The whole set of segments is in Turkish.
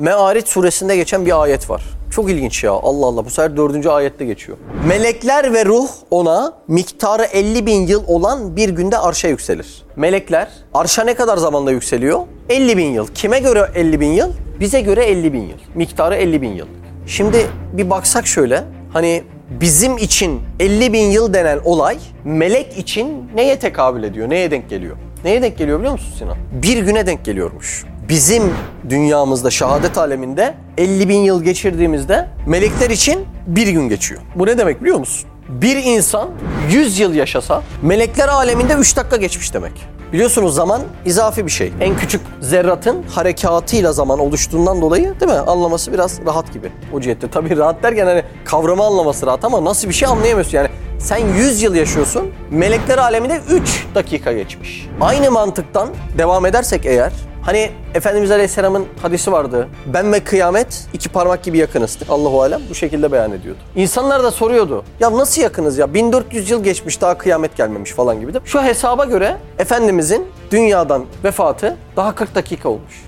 Me'arit suresinde geçen bir ayet var. Çok ilginç ya. Allah Allah. Bu sefer dördüncü ayette geçiyor. Melekler ve ruh ona miktarı 50 bin yıl olan bir günde arşa yükselir. Melekler arşa ne kadar zamanda yükseliyor? 50 bin yıl. Kime göre 50 bin yıl? Bize göre 50 bin yıl. Miktarı 50 bin yıl. Şimdi bir baksak şöyle. Hani bizim için 50 bin yıl denen olay melek için neye tekabül ediyor? Neye denk geliyor? Neye denk geliyor biliyor musun Sinan? Bir güne denk geliyormuş. Bizim dünyamızda, şehadet aleminde 50 bin yıl geçirdiğimizde melekler için bir gün geçiyor. Bu ne demek biliyor musun? Bir insan 100 yıl yaşasa melekler aleminde 3 dakika geçmiş demek. Biliyorsunuz zaman izafi bir şey. En küçük zerratın harekatıyla zaman oluştuğundan dolayı değil mi? Anlaması biraz rahat gibi o cihette. Tabii rahat derken hani kavramı anlaması rahat ama nasıl bir şey anlayamıyorsun yani. Sen 100 yıl yaşıyorsun, melekler aleminde 3 dakika geçmiş. Aynı mantıktan devam edersek eğer, hani Efendimiz Aleyhisselam'ın hadisi vardı. Ben ve kıyamet iki parmak gibi yakınız. Allahu alem bu şekilde beyan ediyordu. İnsanlar da soruyordu. Ya nasıl yakınız ya? 1400 yıl geçmiş daha kıyamet gelmemiş falan gibi de. Şu hesaba göre Efendimizin dünyadan vefatı daha 40 dakika olmuş.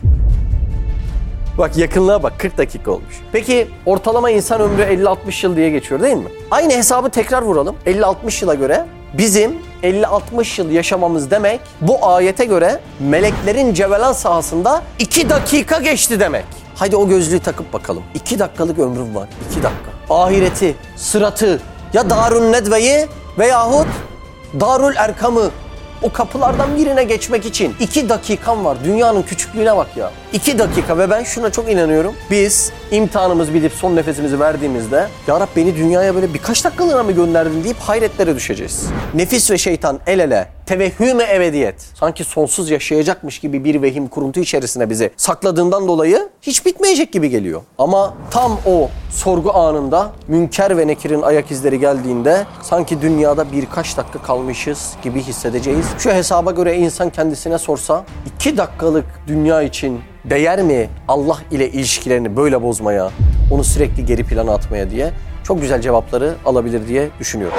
Bak yakınlığa bak 40 dakika olmuş. Peki ortalama insan ömrü 50-60 yıl diye geçiyor değil mi? Aynı hesabı tekrar vuralım. 50-60 yıla göre bizim 50-60 yıl yaşamamız demek bu ayete göre meleklerin cevelan sahasında 2 dakika geçti demek. Haydi o gözlüğü takıp bakalım. 2 dakikalık ömrüm var. 2 dakika. Ahireti, sıratı ya Darun Nedve'yi veyahut Darul Erkam'ı o kapılardan birine geçmek için iki dakikam var. Dünyanın küçüklüğüne bak ya. İki dakika ve ben şuna çok inanıyorum. Biz imtihanımız bitip son nefesimizi verdiğimizde Ya Rab beni dünyaya böyle birkaç dakikalığına mı gönderdin deyip hayretlere düşeceğiz. Nefis ve şeytan el ele tevehhüme ebediyet. Sanki sonsuz yaşayacakmış gibi bir vehim kuruntu içerisine bizi sakladığından dolayı hiç bitmeyecek gibi geliyor. Ama tam o sorgu anında Münker ve Nekir'in ayak izleri geldiğinde sanki dünyada birkaç dakika kalmışız gibi hissedeceğiz. Şu hesaba göre insan kendisine sorsa iki dakikalık dünya için değer mi Allah ile ilişkilerini böyle bozmaya, onu sürekli geri plana atmaya diye çok güzel cevapları alabilir diye düşünüyorum.